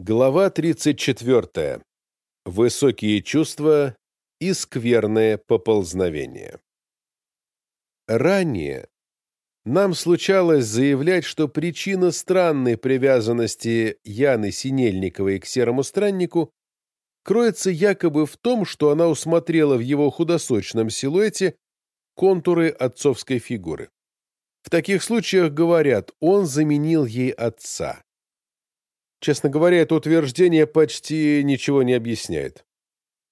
Глава 34. Высокие чувства и скверное поползновение. Ранее нам случалось заявлять, что причина странной привязанности Яны Синельниковой к серому страннику кроется якобы в том, что она усмотрела в его худосочном силуэте контуры отцовской фигуры. В таких случаях говорят, он заменил ей отца. Честно говоря, это утверждение почти ничего не объясняет.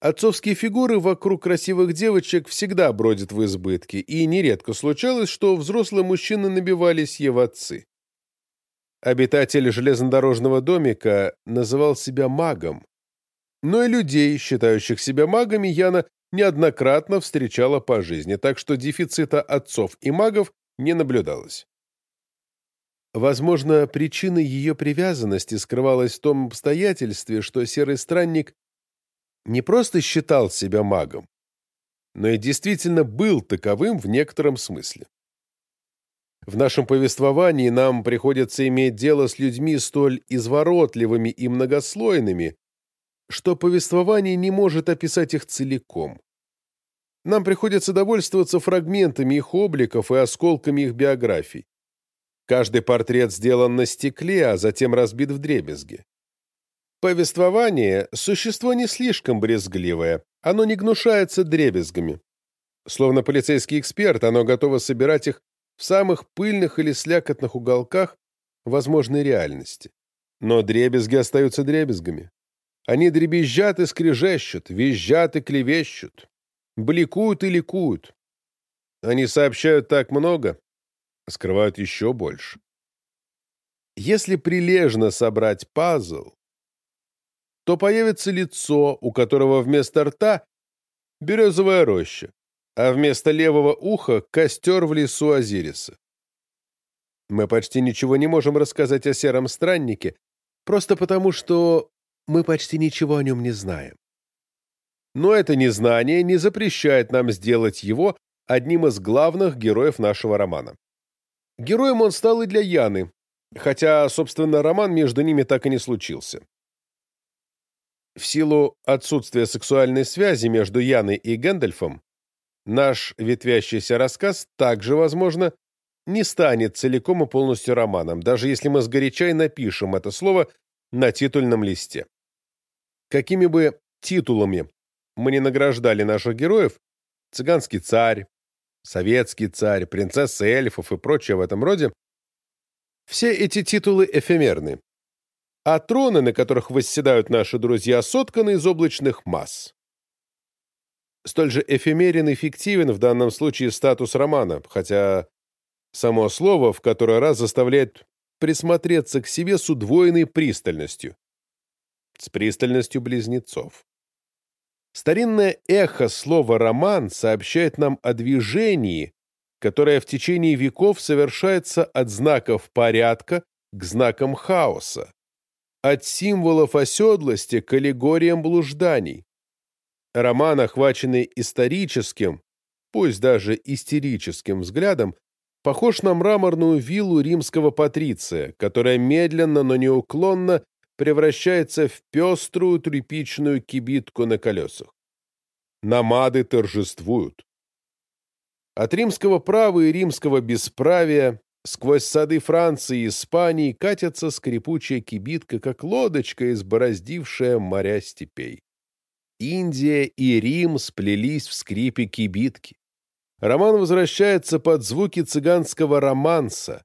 Отцовские фигуры вокруг красивых девочек всегда бродят в избытке, и нередко случалось, что взрослые мужчины набивались ей в отцы. Обитатель железнодорожного домика называл себя магом, но и людей, считающих себя магами, Яна неоднократно встречала по жизни, так что дефицита отцов и магов не наблюдалось. Возможно, причина ее привязанности скрывалась в том обстоятельстве, что серый странник не просто считал себя магом, но и действительно был таковым в некотором смысле. В нашем повествовании нам приходится иметь дело с людьми столь изворотливыми и многослойными, что повествование не может описать их целиком. Нам приходится довольствоваться фрагментами их обликов и осколками их биографий. Каждый портрет сделан на стекле, а затем разбит в дребезги. Повествование – существо не слишком брезгливое, оно не гнушается дребезгами. Словно полицейский эксперт, оно готово собирать их в самых пыльных или слякотных уголках возможной реальности. Но дребезги остаются дребезгами. Они дребезжат и скрежещут, визжат и клевещут, бликуют и ликуют. Они сообщают так много, скрывают еще больше. Если прилежно собрать пазл, то появится лицо, у которого вместо рта березовая роща, а вместо левого уха костер в лесу Азириса. Мы почти ничего не можем рассказать о сером страннике, просто потому что мы почти ничего о нем не знаем. Но это незнание не запрещает нам сделать его одним из главных героев нашего романа. Героем он стал и для Яны, хотя, собственно, роман между ними так и не случился. В силу отсутствия сексуальной связи между Яной и Гэндальфом, наш ветвящийся рассказ также, возможно, не станет целиком и полностью романом, даже если мы сгоряча и напишем это слово на титульном листе. Какими бы титулами мы не награждали наших героев, «Цыганский царь», советский царь, принцесса эльфов и прочее в этом роде, все эти титулы эфемерны, а троны, на которых восседают наши друзья, сотканы из облачных масс. Столь же эфемерен и фиктивен в данном случае статус романа, хотя само слово в который раз заставляет присмотреться к себе с удвоенной пристальностью. С пристальностью близнецов. Старинное эхо слова «роман» сообщает нам о движении, которое в течение веков совершается от знаков порядка к знакам хаоса, от символов оседлости к аллегориям блужданий. Роман, охваченный историческим, пусть даже истерическим взглядом, похож на мраморную виллу римского патриция, которая медленно, но неуклонно превращается в пеструю тряпичную кибитку на колесах. Намады торжествуют. От римского права и римского бесправия сквозь сады Франции и Испании катится скрипучая кибитка, как лодочка, избороздившая моря степей. Индия и Рим сплелись в скрипе кибитки. Роман возвращается под звуки цыганского романса,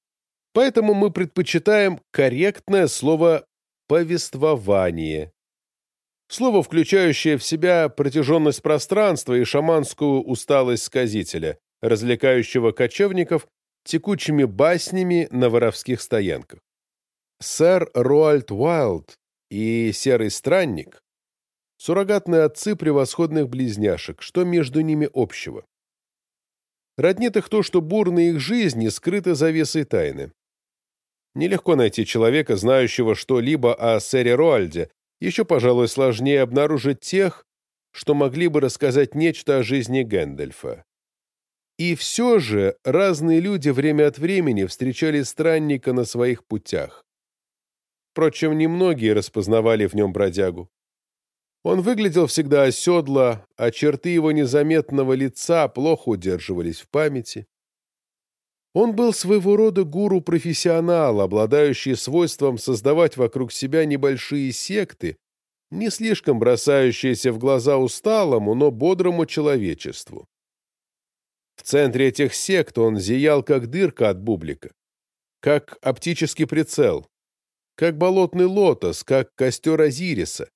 поэтому мы предпочитаем корректное слово повествование. Слово, включающее в себя протяженность пространства и шаманскую усталость сказителя, развлекающего кочевников текучими баснями на воровских стоянках. Сэр Роальд Уайлд и Серый Странник — суррогатные отцы превосходных близняшек, что между ними общего? Роднит их то, что бурные их жизни скрыты завесой тайны. Нелегко найти человека, знающего что-либо о сэре Роальде, еще, пожалуй, сложнее обнаружить тех, что могли бы рассказать нечто о жизни Гэндальфа. И все же разные люди время от времени встречали странника на своих путях. Впрочем, немногие распознавали в нем бродягу. Он выглядел всегда оседло, а черты его незаметного лица плохо удерживались в памяти. Он был своего рода гуру-профессионал, обладающий свойством создавать вокруг себя небольшие секты, не слишком бросающиеся в глаза усталому, но бодрому человечеству. В центре этих сект он зиял, как дырка от бублика, как оптический прицел, как болотный лотос, как костер Азириса.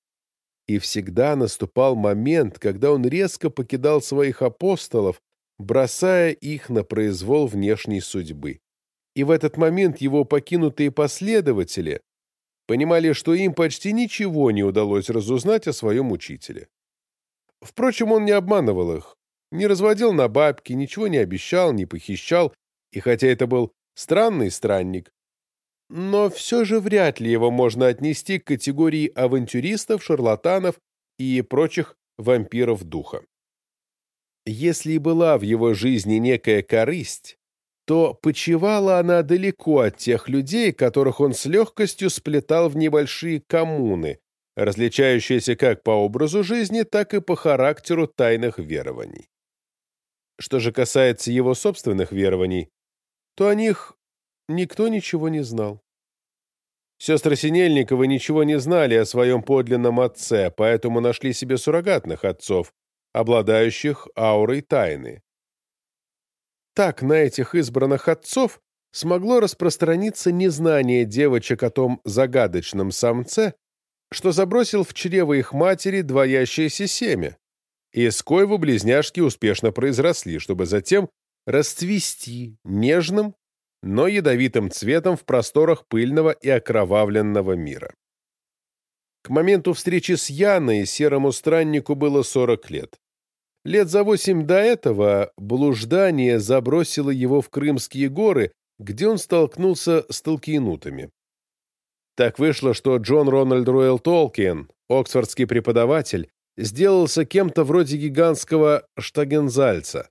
И всегда наступал момент, когда он резко покидал своих апостолов, бросая их на произвол внешней судьбы. И в этот момент его покинутые последователи понимали, что им почти ничего не удалось разузнать о своем учителе. Впрочем, он не обманывал их, не разводил на бабки, ничего не обещал, не похищал, и хотя это был странный странник, но все же вряд ли его можно отнести к категории авантюристов, шарлатанов и прочих вампиров духа. Если и была в его жизни некая корысть, то почивала она далеко от тех людей, которых он с легкостью сплетал в небольшие коммуны, различающиеся как по образу жизни, так и по характеру тайных верований. Что же касается его собственных верований, то о них никто ничего не знал. Сестры Синельниковы ничего не знали о своем подлинном отце, поэтому нашли себе суррогатных отцов, обладающих аурой тайны. Так на этих избранных отцов смогло распространиться незнание девочек о том загадочном самце, что забросил в чрево их матери двоящееся семя, и с коего близняшки успешно произросли, чтобы затем расцвести нежным, но ядовитым цветом в просторах пыльного и окровавленного мира. К моменту встречи с Яной серому страннику было 40 лет. Лет за восемь до этого блуждание забросило его в Крымские горы, где он столкнулся с толкиенутами. Так вышло, что Джон Рональд Руэлл Толкиен, оксфордский преподаватель, сделался кем-то вроде гигантского штагензальца.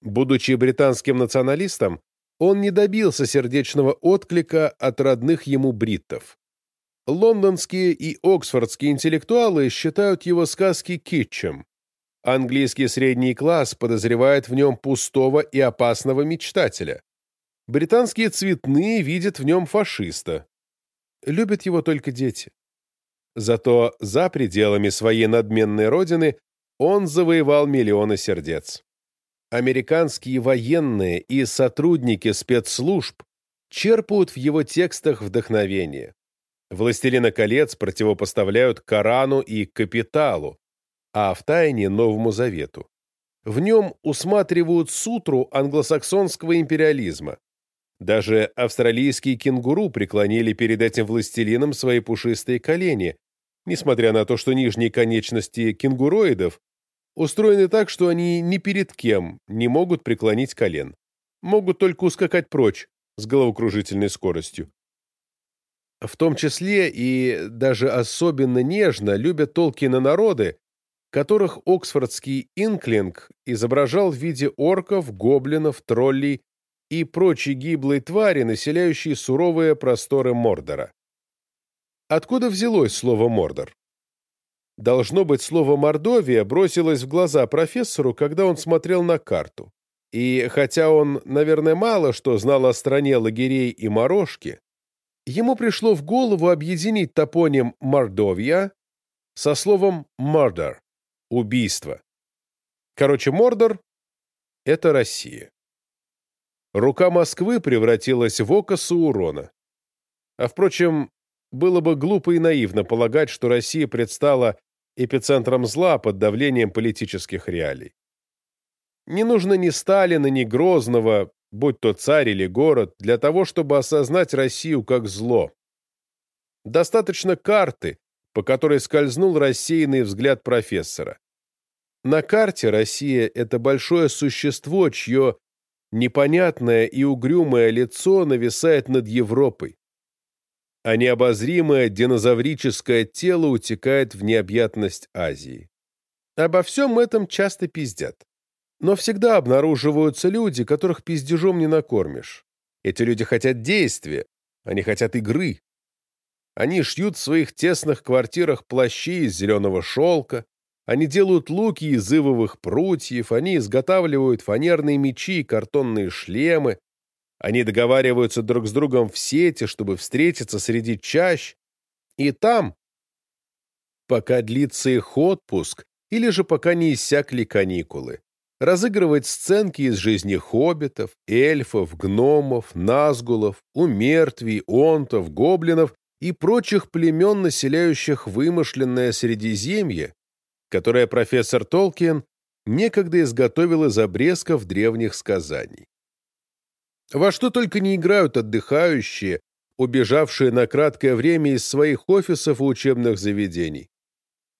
Будучи британским националистом, он не добился сердечного отклика от родных ему бриттов. Лондонские и оксфордские интеллектуалы считают его сказки китчем, Английский средний класс подозревает в нем пустого и опасного мечтателя. Британские цветные видят в нем фашиста. Любят его только дети. Зато за пределами своей надменной родины он завоевал миллионы сердец. Американские военные и сотрудники спецслужб черпают в его текстах вдохновение. «Властелина колец» противопоставляют Корану и Капиталу, а в тайне Новому Завету. В нем усматривают сутру англосаксонского империализма. Даже австралийские кенгуру преклонили перед этим властелином свои пушистые колени, несмотря на то, что нижние конечности кенгуроидов устроены так, что они ни перед кем не могут преклонить колен. Могут только ускакать прочь с головокружительной скоростью. В том числе и даже особенно нежно любят Толкина народы, которых оксфордский инклинг изображал в виде орков, гоблинов, троллей и прочей гиблой твари, населяющей суровые просторы Мордора. Откуда взялось слово «Мордор»? Должно быть, слово «Мордовия» бросилось в глаза профессору, когда он смотрел на карту. И хотя он, наверное, мало что знал о стране лагерей и морожки, ему пришло в голову объединить топоним «Мордовия» со словом «Murder» убийство. Короче, Мордор — это Россия. Рука Москвы превратилась в око Саурона. А, впрочем, было бы глупо и наивно полагать, что Россия предстала эпицентром зла под давлением политических реалий. Не нужно ни Сталина, ни Грозного, будь то царь или город, для того, чтобы осознать Россию как зло. Достаточно карты, по которой скользнул рассеянный взгляд профессора. На карте Россия — это большое существо, чье непонятное и угрюмое лицо нависает над Европой, а необозримое динозаврическое тело утекает в необъятность Азии. Обо всем этом часто пиздят. Но всегда обнаруживаются люди, которых пиздежом не накормишь. Эти люди хотят действия, они хотят игры. Они шьют в своих тесных квартирах плащи из зеленого шелка, они делают луки из ивовых прутьев, они изготавливают фанерные мечи и картонные шлемы, они договариваются друг с другом в сети, чтобы встретиться среди чащ, и там, пока длится их отпуск, или же пока не иссякли каникулы, разыгрывать сценки из жизни хоббитов, эльфов, гномов, назгулов, умертвий, онтов, гоблинов и прочих племен, населяющих вымышленное Средиземье, которое профессор Толкиен некогда изготовил из обрезков древних сказаний. Во что только не играют отдыхающие, убежавшие на краткое время из своих офисов и учебных заведений.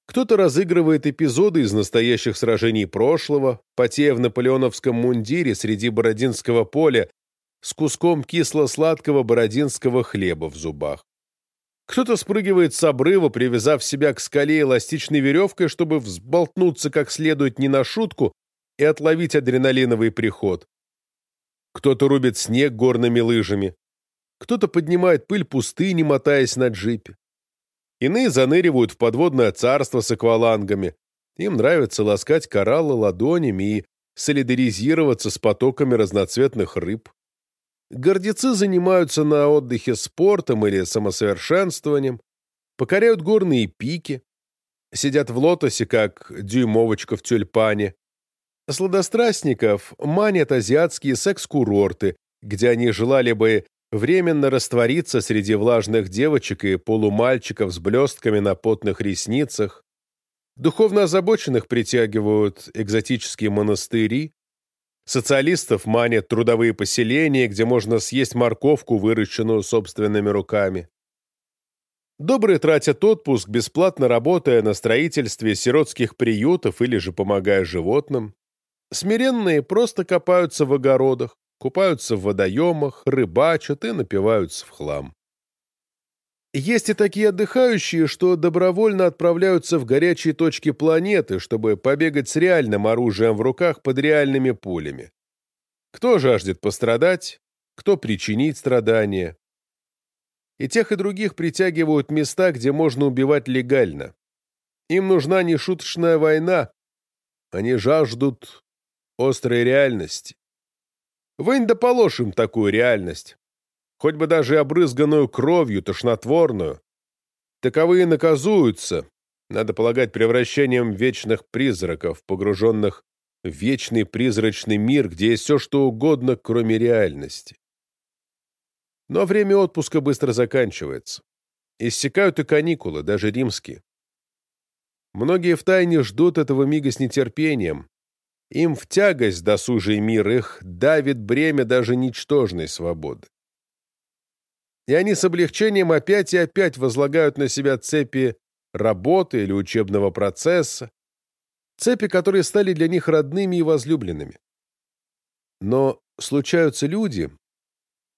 Кто-то разыгрывает эпизоды из настоящих сражений прошлого, потея в наполеоновском мундире среди Бородинского поля с куском кисло-сладкого бородинского хлеба в зубах. Кто-то спрыгивает с обрыва, привязав себя к скале эластичной веревкой, чтобы взболтнуться как следует не на шутку и отловить адреналиновый приход. Кто-то рубит снег горными лыжами. Кто-то поднимает пыль пустыни, мотаясь на джипе. Иные заныривают в подводное царство с аквалангами. Им нравится ласкать кораллы ладонями и солидаризироваться с потоками разноцветных рыб. Гордецы занимаются на отдыхе спортом или самосовершенствованием, покоряют горные пики, сидят в лотосе, как дюймовочка в тюльпане. Сладострастников манят азиатские секс-курорты, где они желали бы временно раствориться среди влажных девочек и полумальчиков с блестками на потных ресницах. Духовно озабоченных притягивают экзотические монастыри. Социалистов манят трудовые поселения, где можно съесть морковку, выращенную собственными руками. Добрые тратят отпуск, бесплатно работая на строительстве сиротских приютов или же помогая животным. Смиренные просто копаются в огородах, купаются в водоемах, рыбачат и напиваются в хлам. Есть и такие отдыхающие, что добровольно отправляются в горячие точки планеты, чтобы побегать с реальным оружием в руках под реальными пулями. Кто жаждет пострадать, кто причинить страдания. И тех, и других притягивают места, где можно убивать легально. Им нужна не шуточная война, они жаждут острой реальности. Вынь да положь такую реальность. Хоть бы даже обрызганную кровью, тошнотворную. Таковые наказуются, надо полагать, превращением вечных призраков, погруженных в вечный призрачный мир, где есть все, что угодно, кроме реальности. Но время отпуска быстро заканчивается. Иссякают и каникулы, даже римские. Многие втайне ждут этого мига с нетерпением, им в тягость досужий мир, их давит бремя даже ничтожной свободы. И они с облегчением опять и опять возлагают на себя цепи работы или учебного процесса, цепи, которые стали для них родными и возлюбленными. Но случаются люди,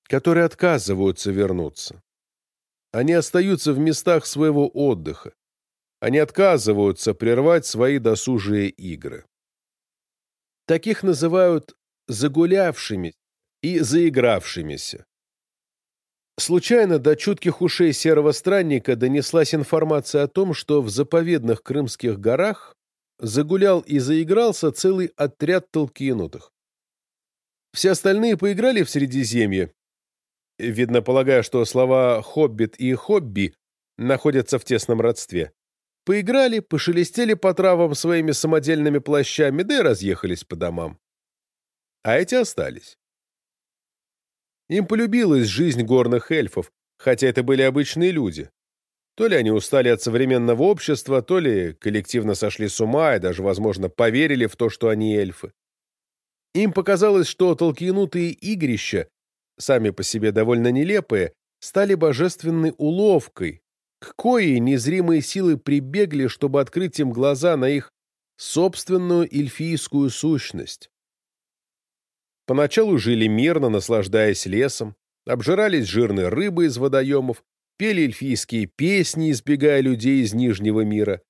которые отказываются вернуться. Они остаются в местах своего отдыха. Они отказываются прервать свои досужие игры. Таких называют загулявшими и заигравшимися. Случайно до чутких ушей серого странника донеслась информация о том, что в заповедных Крымских горах загулял и заигрался целый отряд толкинутых. Все остальные поиграли в Средиземье, видно, полагая, что слова «хоббит» и «хобби» находятся в тесном родстве. Поиграли, пошелестели по травам своими самодельными плащами, да и разъехались по домам. А эти остались. Им полюбилась жизнь горных эльфов, хотя это были обычные люди. То ли они устали от современного общества, то ли коллективно сошли с ума и даже, возможно, поверили в то, что они эльфы. Им показалось, что толкинутые игрища, сами по себе довольно нелепые, стали божественной уловкой, к коей незримые силы прибегли, чтобы открыть им глаза на их собственную эльфийскую сущность. Поначалу жили мирно, наслаждаясь лесом, обжирались жирной рыбой из водоемов, пели эльфийские песни, избегая людей из Нижнего мира.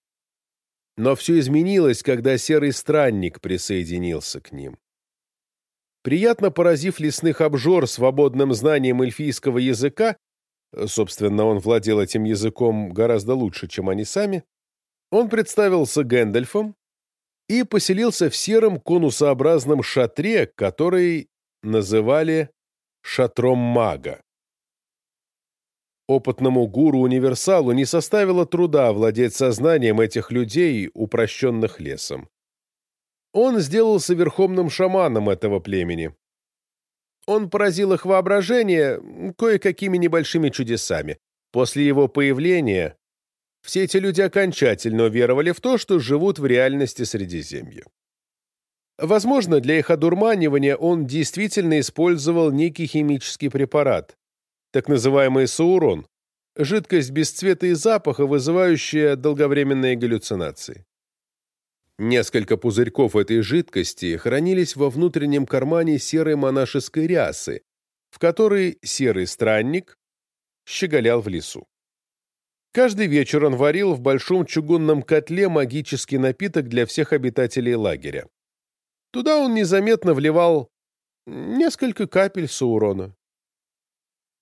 Но все изменилось, когда серый странник присоединился к ним. Приятно поразив лесных обжор свободным знанием эльфийского языка, собственно, он владел этим языком гораздо лучше, чем они сами, он представился Гэндальфом и поселился в сером конусообразном шатре, который называли «шатром мага». Опытному гуру-универсалу не составило труда владеть сознанием этих людей, упрощенных лесом. Он сделался верховным шаманом этого племени. Он поразил их воображение кое-какими небольшими чудесами. После его появления все эти люди окончательно уверовали в то, что живут в реальности Средиземья. Возможно, для их одурманивания он действительно использовал некий химический препарат, так называемый саурон, жидкость без цвета и запаха, вызывающая долговременные галлюцинации. Несколько пузырьков этой жидкости хранились во внутреннем кармане серой монашеской рясы, в которой серый странник щеголял в лесу. Каждый вечер он варил в большом чугунном котле магический напиток для всех обитателей лагеря. Туда он незаметно вливал несколько капель саурона.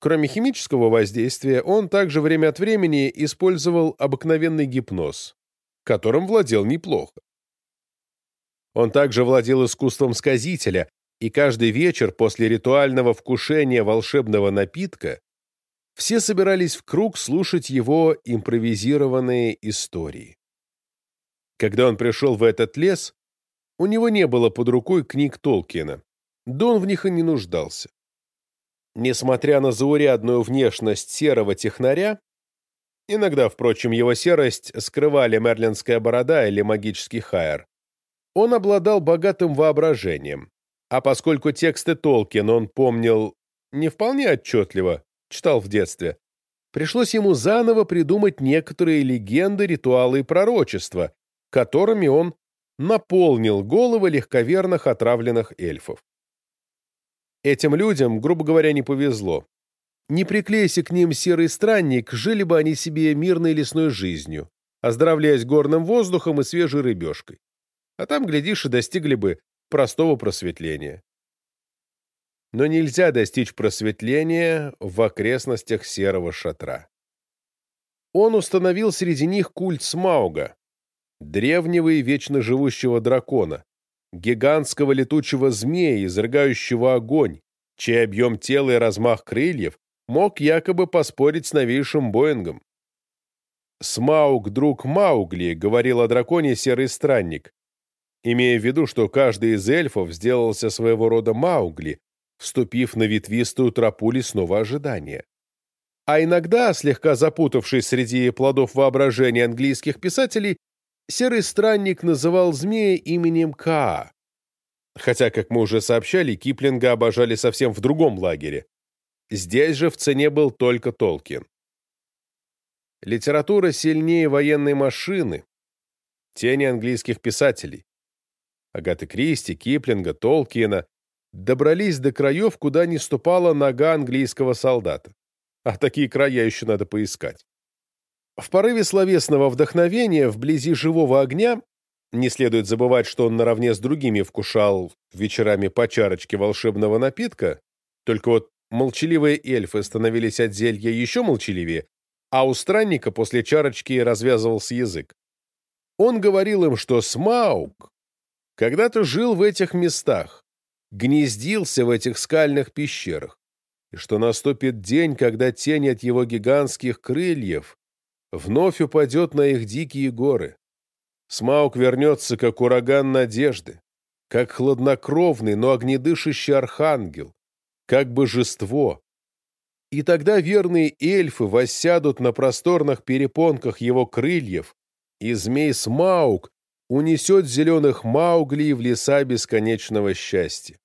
Кроме химического воздействия, он также время от времени использовал обыкновенный гипноз, которым владел неплохо. Он также владел искусством сказителя, и каждый вечер после ритуального вкушения волшебного напитка все собирались в круг слушать его импровизированные истории. Когда он пришел в этот лес, у него не было под рукой книг Толкиена, да он в них и не нуждался. Несмотря на заурядную внешность серого технаря, иногда, впрочем, его серость скрывали мерлинская борода или магический хайер, он обладал богатым воображением, а поскольку тексты Толкина он помнил не вполне отчетливо, читал в детстве, пришлось ему заново придумать некоторые легенды, ритуалы и пророчества, которыми он наполнил головы легковерных отравленных эльфов. Этим людям, грубо говоря, не повезло. Не приклейся к ним серый странник, жили бы они себе мирной лесной жизнью, оздоровляясь горным воздухом и свежей рыбешкой. А там, глядишь, и достигли бы простого просветления но нельзя достичь просветления в окрестностях серого шатра. Он установил среди них культ Смауга, древнего и вечно живущего дракона, гигантского летучего змея, изрыгающего огонь, чей объем тела и размах крыльев мог якобы поспорить с новейшим Боингом. «Смауг, друг Маугли», — говорил о драконе серый странник, имея в виду, что каждый из эльфов сделался своего рода Маугли, вступив на ветвистую тропу лесного ожидания. А иногда, слегка запутавшись среди плодов воображения английских писателей, серый странник называл змея именем Каа. Хотя, как мы уже сообщали, Киплинга обожали совсем в другом лагере. Здесь же в цене был только Толкин. Литература сильнее военной машины. Тени английских писателей. Агаты Кристи, Киплинга, Толкина добрались до краев, куда не ступала нога английского солдата. А такие края еще надо поискать. В порыве словесного вдохновения вблизи живого огня не следует забывать, что он наравне с другими вкушал вечерами по чарочке волшебного напитка, только вот молчаливые эльфы становились от зелья еще молчаливее, а у странника после чарочки развязывался язык. Он говорил им, что Смаук когда-то жил в этих местах, гнездился в этих скальных пещерах, и что наступит день, когда тень от его гигантских крыльев вновь упадет на их дикие горы. Смаук вернется, как ураган надежды, как хладнокровный, но огнедышащий архангел, как божество. И тогда верные эльфы воссядут на просторных перепонках его крыльев, и змей Смаук унесет зеленых Маугли в леса бесконечного счастья.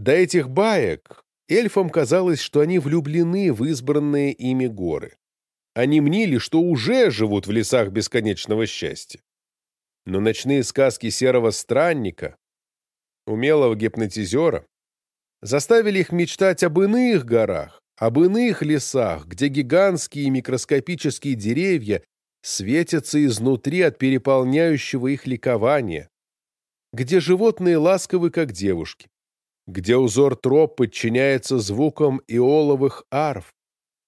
До этих баек эльфам казалось, что они влюблены в избранные ими горы. Они мнили, что уже живут в лесах бесконечного счастья. Но ночные сказки серого странника, умелого гипнотизера, заставили их мечтать об иных горах, об иных лесах, где гигантские микроскопические деревья светятся изнутри от переполняющего их ликования, где животные ласковы, как девушки, где узор троп подчиняется звукам иоловых арф,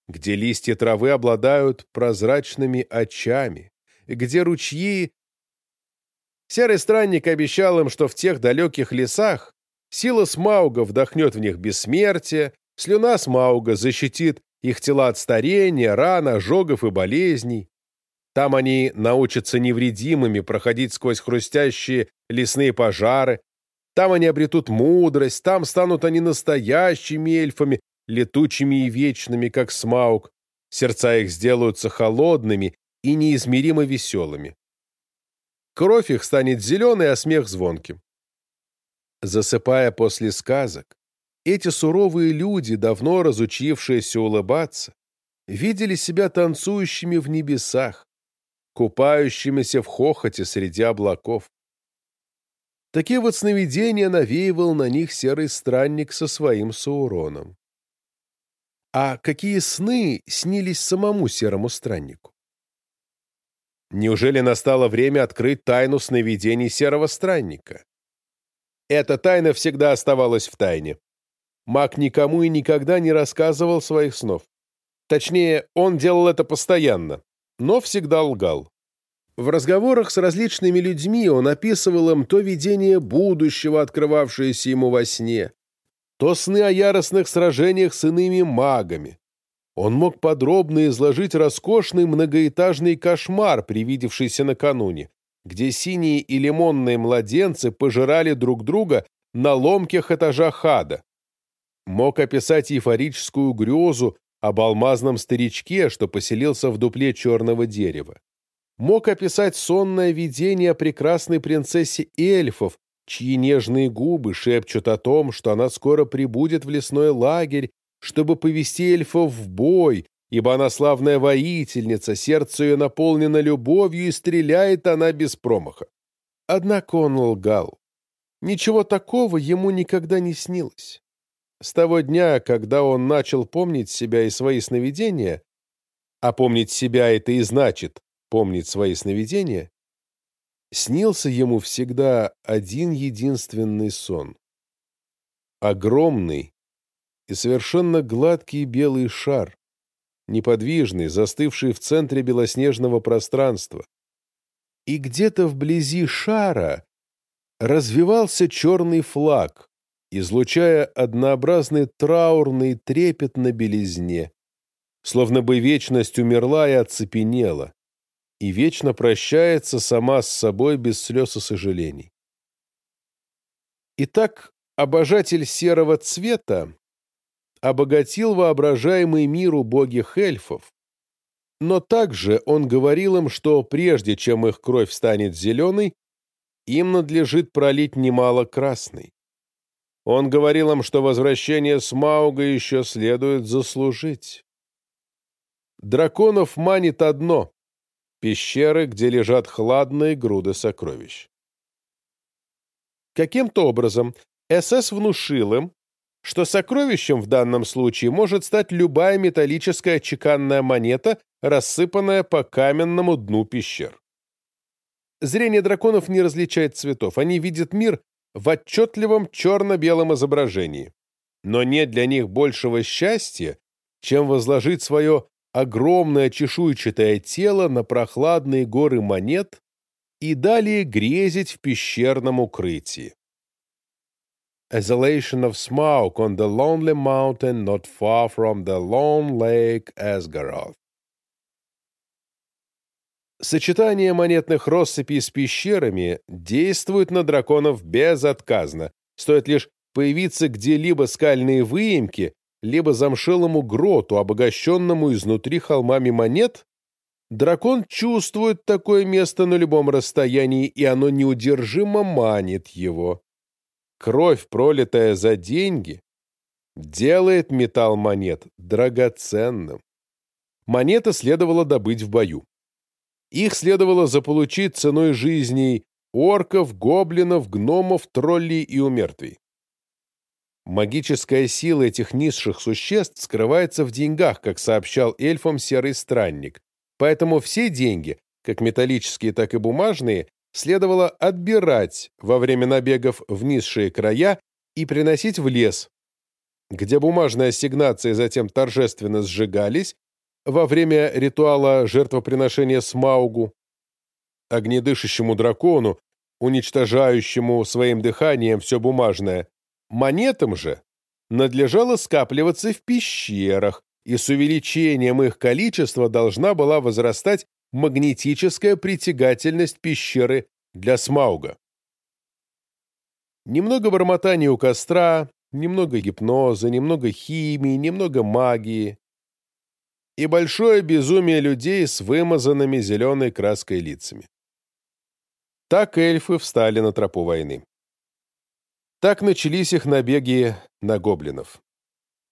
где листья травы обладают прозрачными очами, где ручьи... Серый странник обещал им, что в тех далеких лесах сила Смауга вдохнет в них бессмертие, слюна Смауга защитит их тела от старения, ран, ожогов и болезней. Там они научатся невредимыми проходить сквозь хрустящие лесные пожары, там они обретут мудрость, там станут они настоящими эльфами, летучими и вечными, как Смаук. Сердца их сделаются холодными и неизмеримо веселыми. Кровь их станет зеленой, а смех звонким. Засыпая после сказок, эти суровые люди, давно разучившиеся улыбаться, видели себя танцующими в небесах, купающимися в хохоте среди облаков. Такие вот сновидения навеивал на них серый странник со своим Сауроном. А какие сны снились самому серому страннику? Неужели настало время открыть тайну сновидений серого странника? Эта тайна всегда оставалась в тайне. Маг никому и никогда не рассказывал своих снов. Точнее, он делал это постоянно, но всегда лгал. В разговорах с различными людьми он описывал им то видение будущего, открывавшееся ему во сне, то сны о яростных сражениях с иными магами. Он мог подробно изложить роскошный многоэтажный кошмар, привидевшийся накануне, где синие и лимонные младенцы пожирали друг друга на ломких этажах ада. Мог описать эйфорическую грезу об алмазном старичке, что поселился в дупле черного дерева мог описать сонное видение прекрасной принцессе эльфов, чьи нежные губы шепчут о том, что она скоро прибудет в лесной лагерь, чтобы повести эльфов в бой, ибо она славная воительница, сердце ее наполнено любовью, и стреляет она без промаха. Однако он лгал. Ничего такого ему никогда не снилось. С того дня, когда он начал помнить себя и свои сновидения, а помнить себя это и значит помнить свои сновидения, снился ему всегда один единственный сон. Огромный и совершенно гладкий белый шар, неподвижный, застывший в центре белоснежного пространства. И где-то вблизи шара развивался черный флаг, излучая однообразный траурный трепет на белизне, словно бы вечность умерла и оцепенела и вечно прощается сама с собой без слез и сожалений. Итак, обожатель серого цвета обогатил воображаемый мир убогих эльфов, но также он говорил им, что прежде чем их кровь станет зеленой, им надлежит пролить немало красной. Он говорил им, что возвращение Смауга еще следует заслужить. Драконов манит одно пещеры, где лежат хладные груды сокровищ. Каким-то образом СС внушил им, что сокровищем в данном случае может стать любая металлическая чеканная монета, рассыпанная по каменному дну пещер. Зрение драконов не различает цветов, они видят мир в отчетливом черно-белом изображении. Но нет для них большего счастья, чем возложить свое огромное чешуйчатое тело на прохладные горы монет и далее грезить в пещерном укрытии. Exhalation of smoke on the lonely mountain not far from the lone lake Asgaroth. Сочетание монетных россыпей с пещерами действует на драконов безотказно. Стоит лишь появиться где-либо скальные выемки, либо замшелому гроту, обогащенному изнутри холмами монет, дракон чувствует такое место на любом расстоянии, и оно неудержимо манит его. Кровь, пролитая за деньги, делает металл монет драгоценным. Монеты следовало добыть в бою. Их следовало заполучить ценой жизней орков, гоблинов, гномов, троллей и умертвий. Магическая сила этих низших существ скрывается в деньгах, как сообщал эльфам Серый Странник. Поэтому все деньги, как металлические, так и бумажные, следовало отбирать во время набегов в низшие края и приносить в лес, где бумажные ассигнации затем торжественно сжигались во время ритуала жертвоприношения Смаугу, огнедышащему дракону, уничтожающему своим дыханием все бумажное, монетам же надлежало скапливаться в пещерах, и с увеличением их количества должна была возрастать магнетическая притягательность пещеры для Смауга. Немного бормотания у костра, немного гипноза, немного химии, немного магии и большое безумие людей с вымазанными зеленой краской лицами. Так эльфы встали на тропу войны. Так начались их набеги на гоблинов.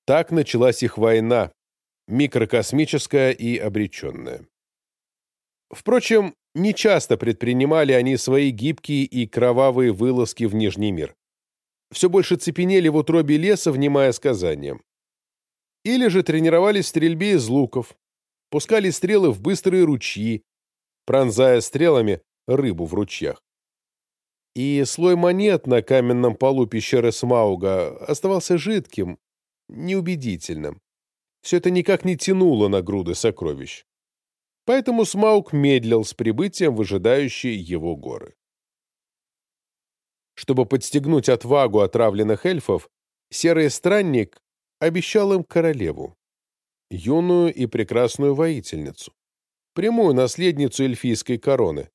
Так началась их война, микрокосмическая и обреченная. Впрочем, нечасто предпринимали они свои гибкие и кровавые вылазки в Нижний мир. Все больше цепенели в утробе леса, внимая сказаниям. Или же тренировались в стрельбе из луков, пускали стрелы в быстрые ручьи, пронзая стрелами рыбу в ручьях. И слой монет на каменном полу пещеры Смауга оставался жидким, неубедительным. Все это никак не тянуло на груды сокровищ. Поэтому Смаук медлил с прибытием в ожидающие его горы. Чтобы подстегнуть отвагу отравленных эльфов, Серый Странник обещал им королеву, юную и прекрасную воительницу, прямую наследницу эльфийской короны.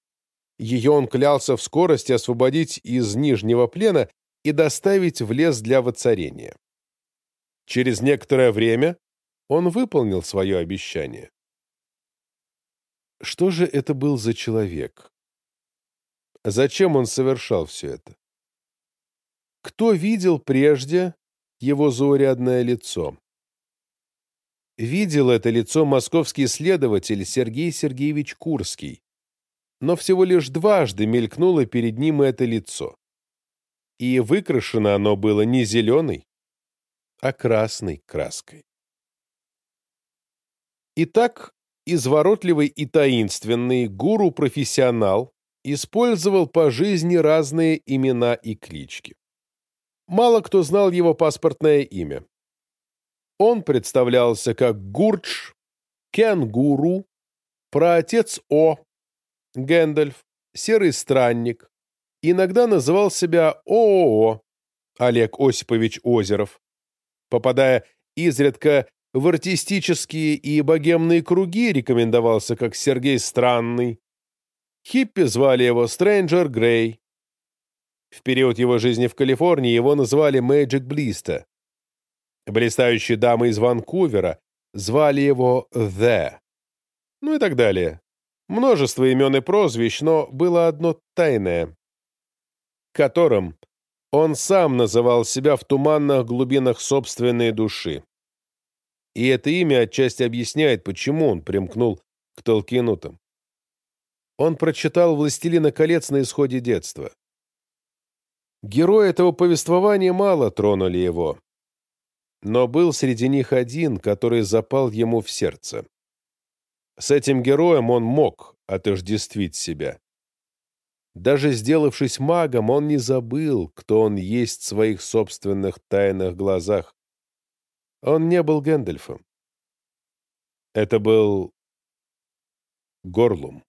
Ее он клялся в скорости освободить из Нижнего плена и доставить в лес для воцарения. Через некоторое время он выполнил свое обещание. Что же это был за человек? Зачем он совершал все это? Кто видел прежде его заурядное лицо? Видел это лицо московский следователь Сергей Сергеевич Курский, но всего лишь дважды мелькнуло перед ним это лицо. И выкрашено оно было не зеленой, а красной краской. Итак, изворотливый и таинственный гуру-профессионал использовал по жизни разные имена и клички. Мало кто знал его паспортное имя. Он представлялся как Гурдж, Кенгуру, праотец О, Гэндальф, Серый Странник, иногда называл себя ООО, Олег Осипович Озеров, попадая изредка в артистические и богемные круги рекомендовался как Сергей Странный. Хиппи звали его Стрэнджер Грей. В период его жизни в Калифорнии его назвали Мэджик Блиста. Блистающие дамы из Ванкувера звали его The. Ну и так далее. Множество имен и прозвищ, но было одно тайное, которым он сам называл себя в туманных глубинах собственной души. И это имя отчасти объясняет, почему он примкнул к толкинутам. Он прочитал «Властелина колец» на исходе детства. Герои этого повествования мало тронули его, но был среди них один, который запал ему в сердце. С этим героем он мог отождествить себя. Даже сделавшись магом, он не забыл, кто он есть в своих собственных тайных глазах. Он не был Гэндальфом. Это был Горлум.